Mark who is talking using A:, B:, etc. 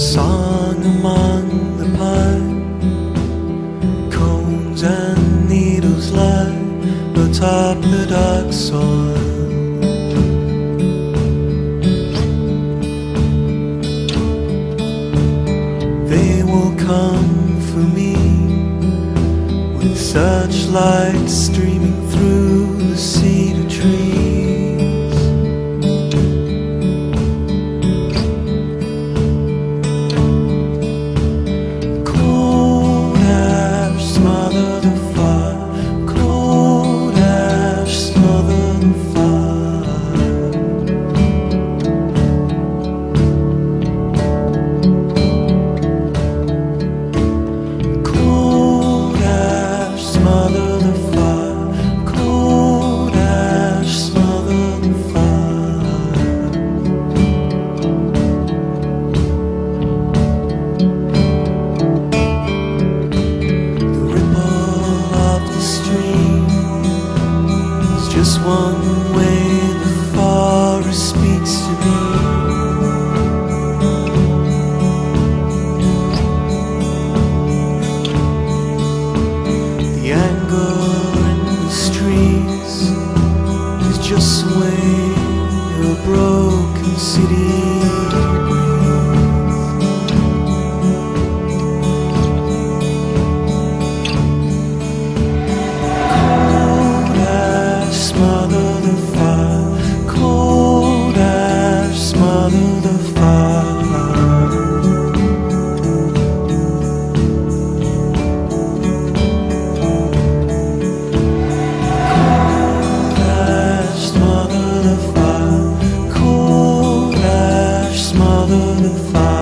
A: Song among the pine Cones and needles lie Atop the dark soil. They will come for me With searchlights streaming way the forest speaks to me. The anger in the streets is just a way a broken city. follow the fire.